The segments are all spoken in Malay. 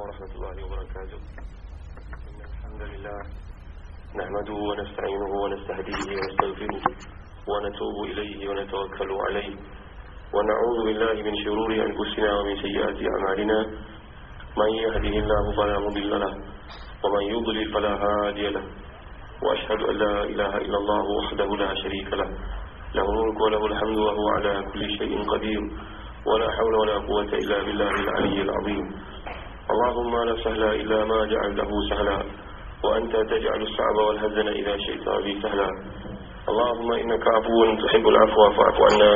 ورحمة الله وبركاته. إن الحمد لله نحمده ونستعينه ونستهديه ونستغفره ونتوب إليه ونتوكل عليه. ونعوذ بالله من شرور أنفسنا ومن سيئات أعمالنا. من يهده الله فلا مضل له ومن يضلل فلا هادي له. وأشهد أن لا إله إلا الله وحده لا شريك له. له الملك وله الحمد وهو على كل شيء قدير. ولا حول ولا قوة إلا بالله العلي العظيم. اللهم لا سهل إلا ما جعلته سهلا وأنت تجعل الصعب والهزن إذا شئت به سهلا. اللهم إنك عفو تحب العفو فاعف عنا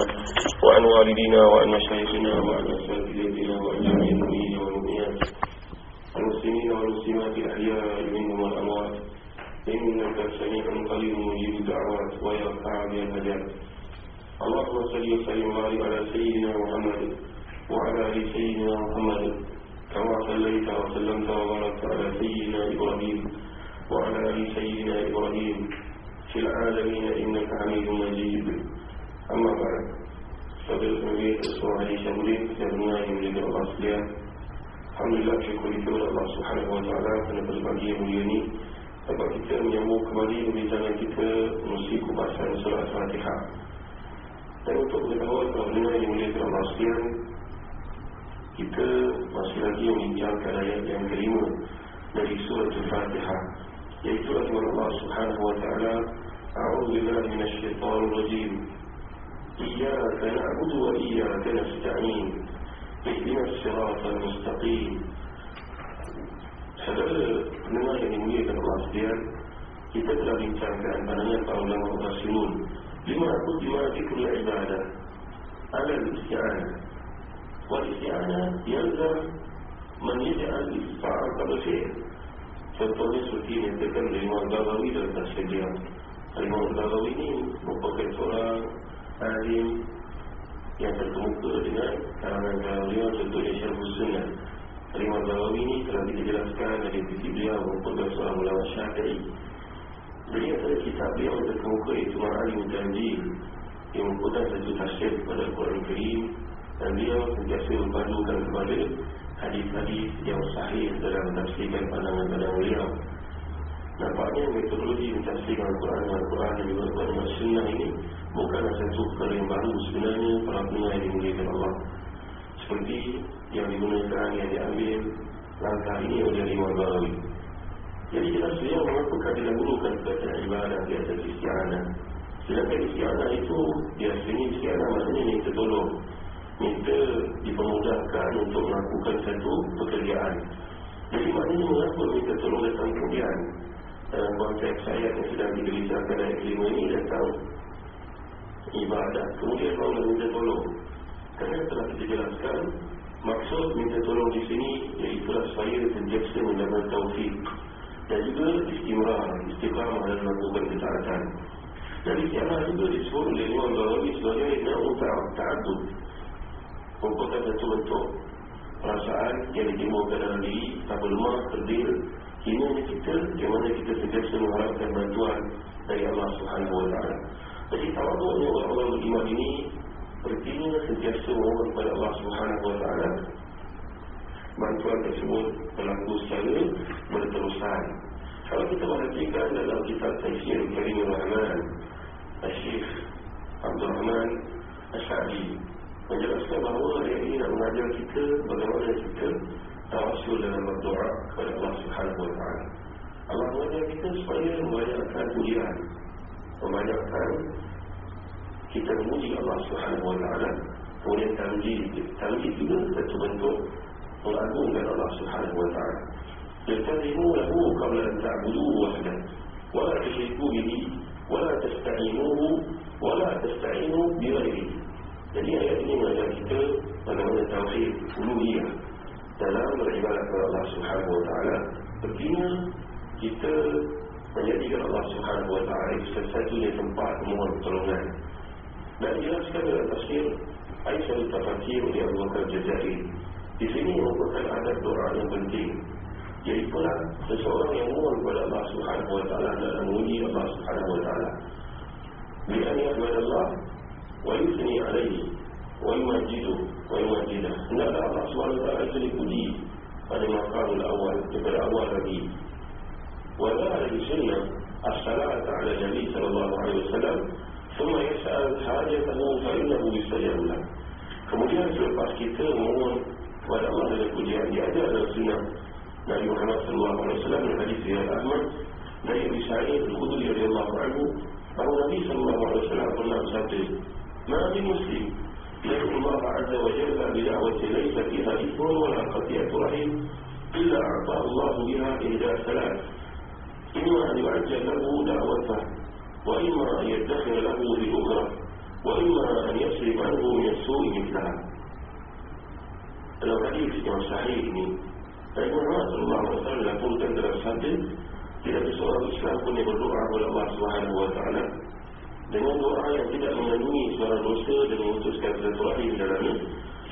وعن والدينا وعن مشايخنا وعن أساتذتنا وعن جميع المؤمنين والمؤمنات. المسلمين والمسلمات الأحياء منهم والأموات. إنك سميع قريب مجيب الدعوات ويا قاعد الهدايات اللهم صل وسلم وبارك على سيدنا محمد وعلى آل سيدنا محمد. كما صليت وسلمت وباركت على سيدنا ابراهيم وعلى ال سيدنا ابراهيم في العالمين انك حميد مجيد اما بعد فضيلة النبي صلى الله عليه وسلم sebenarnya yang mulia Allah sekalian Alhamdulillah syukur itu Allah subhanahu wa ta'ala kerana berbagi yang mulia ini Sebab kita menyambung kembali pembicaraan kita Musi kupasan surat Fatihah dan untuk mengetahui Bagaimana yang mulia Allah sekalian kita masih lagi meninggalkan ayat yang kelima dari surah Al-Fatihah yaitu ayat Allah Subhanahu wa taala a'udzu billahi minasy syaithanir rajim. Iyyaka na'budu wa iyyaka nasta'in. Ihdinas siratal mustaqim. Saudara pendengar yang dimuliakan Allah sekalian kita telah bincangkan bahagian para ulama Rasulullah lima aku lima ibadah? Alal isti'anah والاستعانة يلزم من يجعل الاستعانة قبل شيء Contohnya seperti yang dikatakan oleh Imam Gawawi dalam tafsir dia Imam Gawawi ini merupakan seorang alim yang terkemuka dengan kalangan beliau contohnya Syarul Sunnah Imam Gawawi ini telah kita jelaskan dari buku beliau merupakan seorang ulama syafi'i Beliau pada kitab beliau yang terkemuka Iaitu Ma'alim Tanjil Yang merupakan satu tafsir kepada Al-Quran Karim dan beliau sentiasa mempandukan kepada Hadis-hadis yang sahih dalam tafsirkan pandangan-pandangan beliau. Nampaknya metodologi mentafsirkan Al-Quran dan Al-Quran juga Al-Quran dan Sunnah ini Bukanlah satu perkara yang baru. Sebenarnya Para pendengar yang dimuliakan Allah Seperti yang digunakan, yang diambil Langkah ini oleh Imam Barawi jadi jelas beliau mengapa didahulukan kepada ibadah di atas isti'anah? Sedangkan isti'anah itu Biasanya isti'anah maksudnya minta tolong Minta dipermudahkan untuk melakukan satu pekerjaan Jadi maknanya mengapa minta tolong datang kemudian Dalam konteks ayat yang sedang digelisahkan ayat kelima ini datang Ibadah Kemudian baru minta tolong Kerana telah kita jelaskan Maksud minta tolong di sini Iaitulah supaya sentiasa mendapat taufik dan juga istimrar, istiqamah dalam melakukan ketaatan. Dan istiqamah juga disebut oleh Imam Bawawi sebagai na'u ta'adud. Merupakan satu bentuk perasaan yang ditimbulkan dalam diri, tak lemah, kerdil, hinanya kita, di mana kita sentiasa mengharapkan bantuan dari Allah Subhanahu Wa Taala. Jadi tawaduknya orang-orang beriman ini Sepertinya sentiasa memohon kepada Allah Subhanahu Wa Taala bantuan tersebut berlaku secara berterusan. Kalau kita perhatikan dalam kitab Tafsir Karim Rahman, Syekh Abdul Rahman Asy'ari menjelaskan bahawa ayat ini nak mengajar kita bagaimana kita tawassul dalam berdoa kepada Allah Subhanahu Wa Taala. Allah mengajar kita supaya membanyakkan pujian, membanyakkan kita memuji Allah Subhanahu Wa Taala. Kemudian tanjid, tanjid juga satu bentuk mengagungkan Allah Subhanahu wa taala. Yastadimu lahu qabla an ta'buduhu wahdah wa la tusyriku bihi wa la tasta'inuhu wa la tasta'inu bi ghairihi. Jadi ayat ini mengajar kita bagaimana tauhid uluhiyah dalam beribadah kepada Allah Subhanahu wa taala. Pertama kita menjadikan Allah Subhanahu wa taala itu satu-satunya tempat memohon pertolongan. Dan jelaskan dalam tafsir Aisyah al-Tafakir oleh Abu Bakar Jazairi di sini merupakan adat doa yang penting Jadi pula seseorang yang mohon kepada Allah Subhanahu Wa Taala dalam menguji Allah Subhanahu Wa Taala. Bi'an yahmad Allah yumajidah. Hendaklah Allah Subhanahu Wa Taala itu dipuji pada maqamul awal daripada awal lagi wala ahli sunnah as-salata ala nabi sallallahu alaihi wasallam thumma yas'al hajatahu fa innahu yustajab lahu kemudian selepas kita mohon kepada Allah dan pujian dia ada dalam sunnah Nabi Muhammad wasallam dari hadis riwayat Ahmad dari Abi Sa'id radhiyallahu anhu bahawa Nabi wasallam pernah bersabda "Ma min muslim يدعو الله عز وجل بدعوة ليس فيها إثم ولا قطيعة رحم إلا أعطاه الله بها إحدى ثلاث إما أن يعجل له دعوته وإما أن يدخر له بالأخرى وإما أن يصرف عنه من السوء مثلها. Dalam hadis yang sahih ini Nabi Muhammad SAW laporkan dalam sabda Tidak ada seorang Islam pun yang berdoa kepada Allah SWT dengan doa yang tidak mengandungi suara dosa dan memutuskan silaturahim dalamnya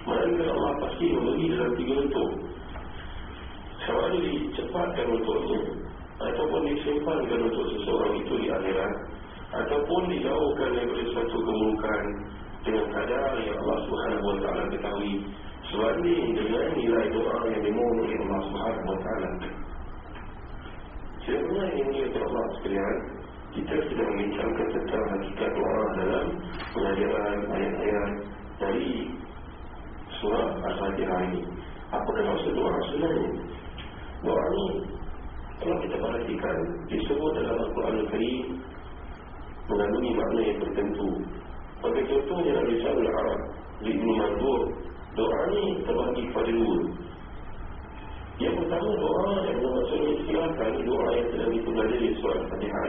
melainkan Allah pasti memberi dalam tiga bentuk. Sama ada dicepatkan untuknya ataupun disimpankan untuk seseorang itu di akhirat ataupun dijauhkan daripada satu kemungkaran dengan kadar yang Allah Subhanahu wa taala ketahui sebanding dengan nilai doa yang dimohon oleh Allah Subhanahu wa taala. Sebenarnya ini yang Allah sekalian kita sudah membincangkan tentang hakikat doa dalam pengajaran ayat-ayat dari surah Al-Fatihah ini. Apa yang maksud doa sebenarnya? Doa ini, kalau kita perhatikan, disebut dalam Al-Quran Al-Karim mengandungi makna yang tertentu. Bagi contohnya dalam Risal Al-Arab, di Ibn Mandur, doa ini terbagi kepada dua. Yang pertama doa yang bermaksud silakan doa yang telah dipelajari di surah Al-Fatihah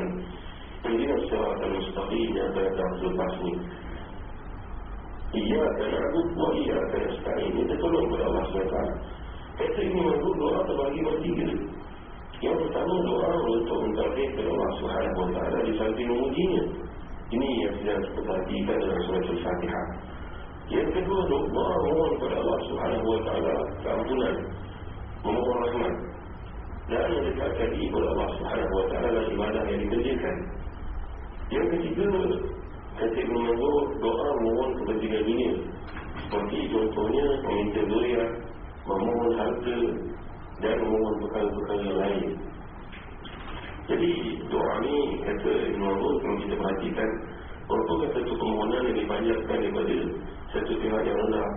ini. Ihdina siratal mustaqim yang pada tahun lepas ni Iyaka na'bud wa iyaka nasta'in Itu tolong kepada Allah SWT. Kata ini menurut doa terbagi bertiga Yang pertama doa untuk mentafik kepada Allah SWT Di samping memujinya. Ini yang sedang kita perhatikan dalam surat Al-Fatihah Yang kedua doa mohon kepada Allah SWT Keampunan Memohon rahmat. Dan mendekatkan diri kepada Allah Subhanahu wa taala ibadah yang dikerjakan. Yang ketiga, ketika menunggu doa mohon kepentingan dunia. Seperti contohnya meminta doa, memohon harta dan memohon perkara-perkara lain. Jadi doa ni kata Ibn Abud kalau kita perhatikan merupakan satu permohonan yang dipanjatkan daripada satu pihak yang rendah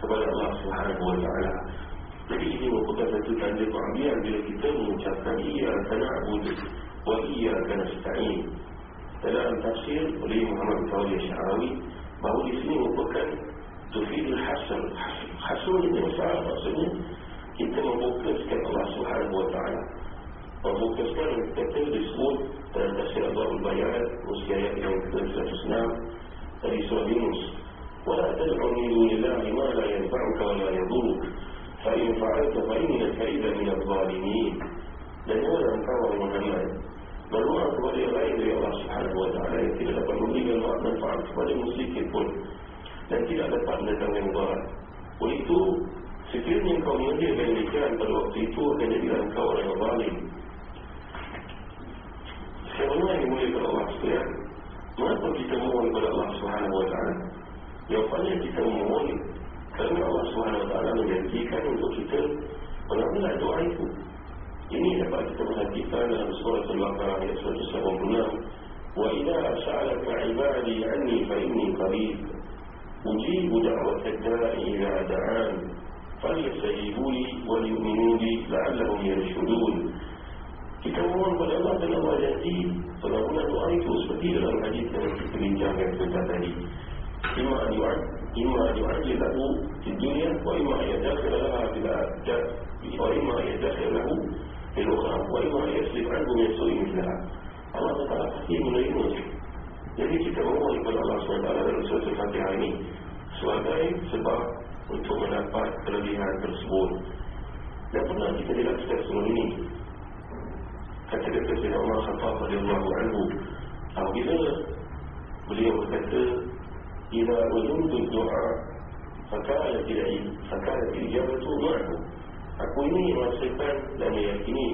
kepada Allah Subhanahu Wa Taala. Jadi ini merupakan satu tanda keambian bila kita mengucapkan iya kana abudu wa iya kana sta'in تلقى التفسير ولي محمد فوزي الشعراوي ما هو الاسم مبكا تفيد الحسن حسن من المسار الرسمي. كتاب مبوك كتاب الله سبحانه وتعالى. مبوك كان تكتب اسمه تفسير ابواب البيانات وسياء يوم تنسى تسنع اليسوديموس ولا تدعو من دون الله ما لا ينفعك ولا يضرك. فإن فعلت فإنك إذا من الظالمين. لن يرى انفعه محمد. Berdoa kepada yang lain dari Allah Subhanahu Wa Taala yang tidak dapat memberikan manfaat kepada muslim pun dan tidak dapat mendatangkan mudarat. Oleh itu, sekiranya engkau mengerjakan demikian pada waktu itu akan jadilah engkau orang yang zalim. Sebenarnya yang boleh kepada Allah sekalian, mengapa kita mohon kepada Allah Subhanahu Wa Taala? Jawapannya kita mohon kerana Allah Subhanahu Wa Taala menjanjikan untuk kita mengambil doa itu. Ini dapat kita perhatikan dalam surah عبادي عني فإني قريب. أجيب دعوة الداع إلى دعان. فليستجيبوا لي وليؤمنوا بي لعلهم يرشدون. كتاب الله قد أمرتنا ما يأتي فلا بد أن أنفس فكيف لم كما ذلك من جامع كتابه إما أن يعد إما أن يعجل له في الدنيا وإما أن يدخر لها في الأرجاء وإما أن يدخر له في الأخرى. وإما أن يسلب عنه من سوء مثلها. الله تعالى كثير من المنزل Jadi kita mohon kepada Allah SWT dalam surah Al-Fatihah ini Sebagai sebab untuk mendapat kelebihan tersebut. Dan pernah kita dilaksanakan sebelum ini. Kata-kata Sayyidina Umar Khattab radhiyallahu anhu Apabila beliau berkata Ila ujung doa Fakala tidak Fakala tidak jawab itu doa Aku ini merasakan dan meyakini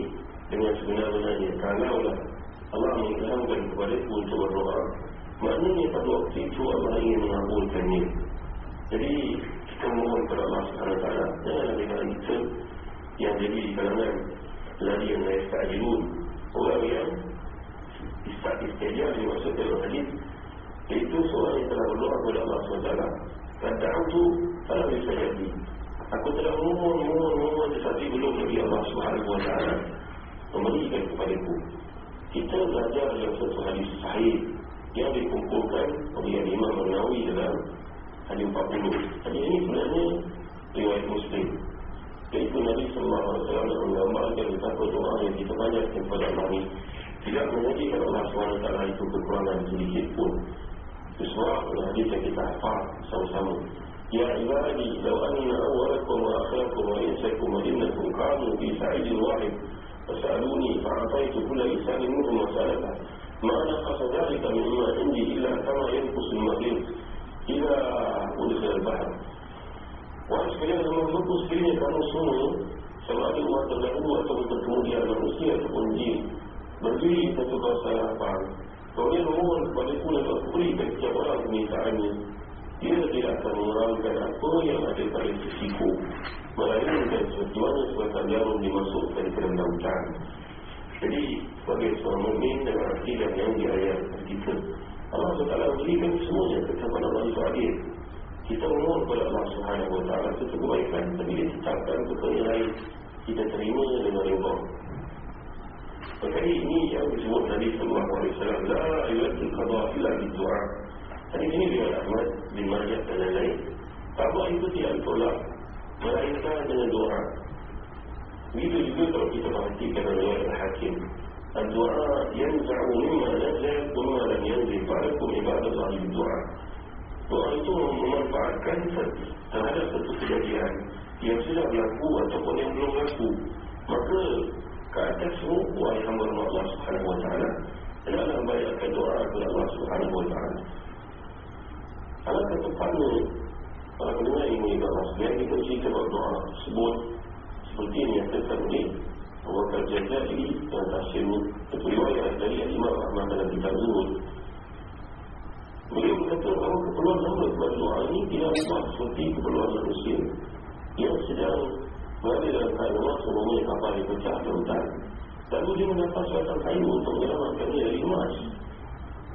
dengan sebenar-benarnya kalaulah Allah mengilhamkan kepada aku untuk berdoa maknanya pada waktu itu Allah ingin mengabulkannya jadi kita mohon kepada Allah SWT janganlah dengan kita yang jadi di kalangan lari yang naik ta'jilun orang yang istiadah dimaksud dalam hadis itu seorang yang telah berdoa kepada Allah SWT kata itu kalau bisa jadi aku telah memohon memohon memohon tetapi belum lagi Allah SWT memberikan kepada aku kita belajar dalam satu hadis sahih yang dikumpulkan oleh Imam Nawawi dalam hadis 40 hadis ini sebenarnya riwayat Muslim. Iaitu Nabi Sallallahu Alaihi Wasallam menggambarkan betapa doa yang kita banyak kepada Allah ini. Tidak menjadikan Allah SWT itu kekurangan sedikit pun. Sebab hadis yang kita hafal sama-sama. Ya ibadi, law anna awalakum wa akhirakum wa insakum wa innakum kamu fi sa'idin wahid. Fasaluni fa'ataitu isanin minhum masalata ma naqasa dhalika mimma indi illa kama yanqusul mahir ila udkhil al-bahr Wahai sekalian yang mengumpul sekalian kamu semua Sama ada umat terdahulu atau kemudian manusia ataupun jin Berdiri satu bahasa harapan Kemudian memohon kepada pula untuk beri setiap orang permintaannya. Dia tidak akan mengurangkan apa yang ada pada sisiku Melainkan sesuatu sebagai jarum dimasukkan ke dalam lautan Jadi sebagai seorang mu'min dengan akidah yang diayat kita Allah SWT berikan semuanya kepada Allah itu adil kita mohon kepada Allah Subhanahu Taala itu kebaikan tapi dia tetapkan perkara yang lain. Kita terima dengan riba Perkara ini yang disebut Nabi Sallallahu Alaihi Wasallam La ilatul qadha illa bidu'a Tadi ini dia Ahmad bin Majah dan lain-lain. Qadha itu tidak tolak Melainkan dengan doa Begitu juga kalau kita perhatikan dengan Al-Hakim Al-Du'a yanza'u mimma nazal Kumma lam yanzil Fa'alakum ibadah Allah doa Doa itu memanfaatkan terhadap satu kejadian yang sudah berlaku ataupun yang belum berlaku. Maka ke atas hamba Allah Subhanahu Wa Taala adalah banyakkan doa kepada Allah Subhanahu Wa Taala. Kalau ketepatnya para pendengar ini mengibat Rasulullah kita cerita bahawa doa sebut ini yang kita ini Abu Bakar Jajari yang tafsir itu riwayat dari Imam Ahmad dalam kitab Zuhud Beliau berkata bahawa keperluan hamba kepada doa ini tidak buat seperti keperluan manusia yang sedang berada dalam keadaan sebelumnya kapal yang pecah ke hutan. Lalu dia mendapat suatu kayu untuk menyelamatkannya dari emas.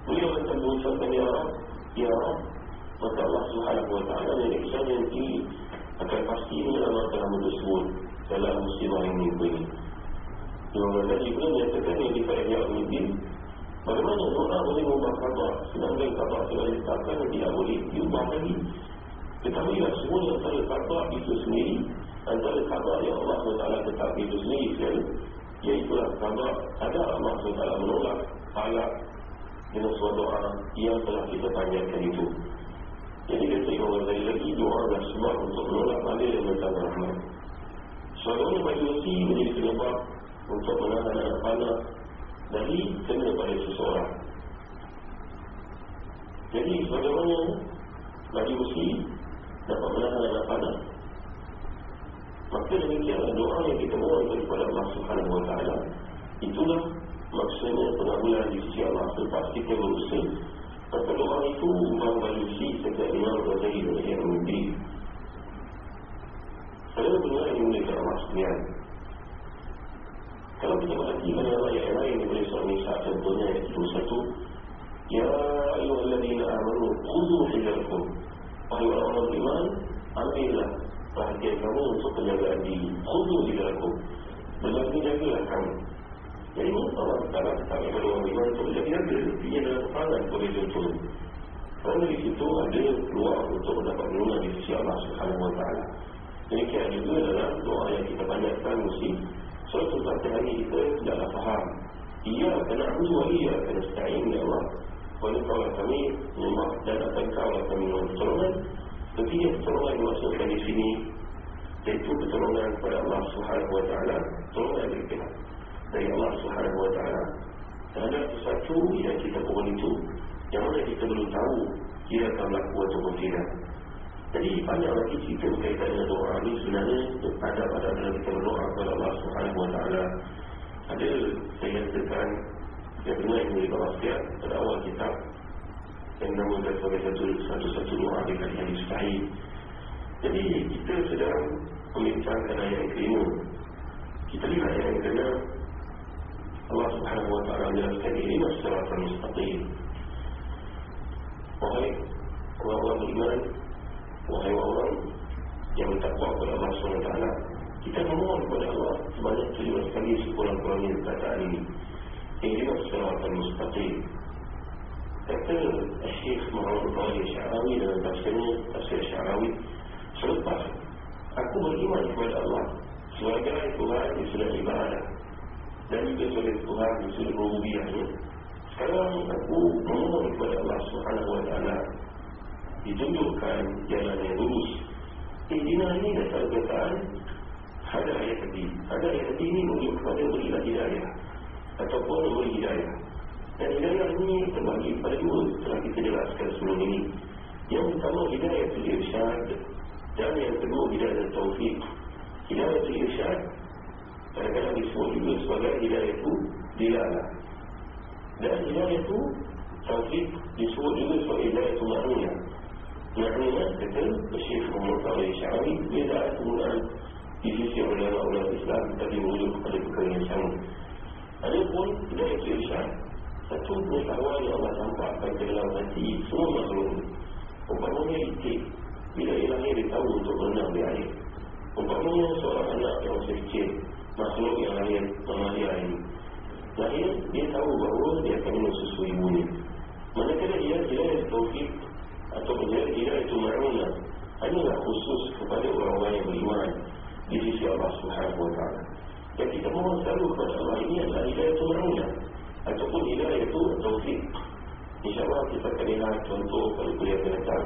Beliau akan mengucapkan Ya Rab, Ya Rab, maka Allah Subhanahu Wa Taala yang iksan yang tinggi akan pasti menyelamatkan hamba tersebut dalam musibah yang menimpa ini. Imam Ghazali pun menyatakan yang dikaya mimpi Bagaimana seorang boleh mengubah khabar Sedangkan khabar sudah ditetapkan dan tidak boleh diubah lagi. Ketahuilah semua antara khabar itu sendiri Antara khabar yang Allah SWT tetap itu sendiri sekali Iaitulah khabar ada Allah SWT menolak Halak dengan suatu doa yang telah kita panjangkan itu. Jadi kita Imam Ghazali lagi Doa adalah sebab untuk menolak balik dan mentang rahmat bagi wasi menjadi penyebab Untuk menahan anak panah dari kena pada seseorang. Jadi bagaimana bagi usi dapat menahan anak panah? Maka demikianlah doa yang kita mohon kepada Allah Subhanahu Wa Taala. Itulah maksudnya pengabulan di sisi Allah selepas kita berusaha. Maka doa itu ubah bagi usi setiap Imam Ghazali dan yang memberi. Saya benar ini Allah sekalian. Kalau kita perhatikan dalam ayat yang lain? Daripada surah Nisa contohnya ayat 21 Ya ayyuhalladzina amanu khudhu hidrakum Wahai orang-orang iman ambillah perhatian kamu untuk penjagaan diri. Khudhu hidrakum Berjaga-jagalah kamu. Jadi Allah Ta'ala kata kepada orang iman untuk berjaga-jaga. Dia dalam perangan boleh contoh Kerana di situ ada peluang untuk mendapat perlindungan di sisi Allah Taala. Demikian juga dalam doa yang kita banyakkan mesti Suatu saat hari kita tidaklah faham. Ia kena abu ia kena stain ya Allah. Kerana kaulah kami menyembah dan akan kaulah kami mohon pertolongan yang pertolongan dimaksudkan di sini Iaitu pertolongan kepada Allah Subhanahu Wa Taala Pertolongan dari pihak Dari Allah Subhanahu Wa Taala Terhadap sesuatu yang kita pohon itu Yang mana kita belum tahu Ia akan berlaku ataupun tidak jadi banyak lagi cerita berkaitan dengan doa ini sebenarnya ada pada dalam kita berdoa kepada Allah Subhanahu Wa Taala. Ada saya nyatakan saya dengar yang boleh bawa setiap pada awal kitab yang namakan sebagai satu satu satu doa kali yang sahih. Jadi kita sedang membincangkan ayat yang kelima Kita lihat yang kena Allah subhanahu wa ta'ala menjelaskan ini masyarakat mustaqim Wahai orang-orang Wahai orang yang bertakwa kepada Allah SWT Kita memohon kepada Allah Sebanyak tujuh sekali sekurang-kurangnya perkataan ini. Ini masyarakat mustaqim. Kata Syekh Muhammad Fahri Syarawi dalam tafsirnya Tafsir Syarawi Selepas Aku beriman kepada Allah Sebagai Tuhan di sudah ibadah Dan juga sebagai Tuhan di sudah rububiahnya Sekarang aku memohon kepada Allah Subhanahu Wa Taala Ditunjukkan jalan yang lurus. Izinah ini datang perkataan Ada ayat tadi Ada ayat tadi ini menunjuk kepada berilah hidayah Ataupun beri hidayah. Dan hidayah ini terbagi pada dua Setelah kita jelaskan sebelum ini. Yang pertama hidayah itu irsyad Dan yang kedua hidayah taufik Hidayah itu irsyad Kadang-kadang disebut juga sebagai hidayah itu dilalah. Dan hidayah itu taufik disebut juga sebagai hidayah itu ma'niyah Ma'niyah kata Syekh Muhammad Fahri Syari Beda penggunaan di sisi ulama-ulama Islam Tadi merujuk kepada perkara yang sama. Adapun hidayah itu irsyad satu pengetahuan yang Allah tampakkan ke dalam hati semua makhluk. Umpamanya itik Bila lahir dia tahu untuk berenang di air. Umpamanya seorang anak yang masih kecil Makhluk yang lahir Mamalia ini. Lahir dia tahu bahawa dia akan minum susu ibunya. Manakala dia tidak ada taufik Atau dia tidak itu ma'unah Hanyalah khusus kepada orang-orang yang beriman Di sisi Allah Subhanahu Wa Taala. Yang kita mohon selalu kepada Allah ini adalah hidayah itu ma'unah ataupun hidayah itu taufik. InsyaAllah kita akan lihat contoh pada kuliah datang.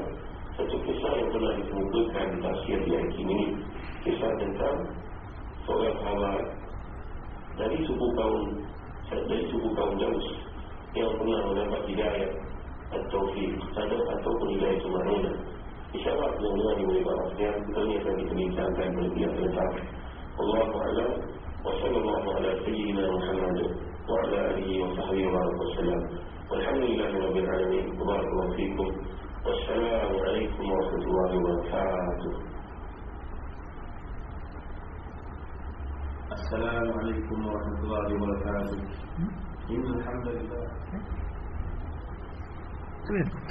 Satu kisah yang pernah ditemukan di tafsir di ayat ini. Kisah tentang seorang sahabat dari suku kaum dari suku kaum Jaus yang pernah mendapat hidayah التوفيق. أتوقع إلهي سبحانه إشارة لله وإباراتها الدنيا ثابت الإنسان كان بالدنيا ثابت والله أعلم وصلى الله على سيدنا محمد وعلى آله وصحبه وبارك وسلم. والحمد لله رب العالمين. وبارك الله فيكم. والسلام عليكم ورحمة الله وبركاته. السلام عليكم ورحمة الله وبركاته. إن الحمد لله. Come here.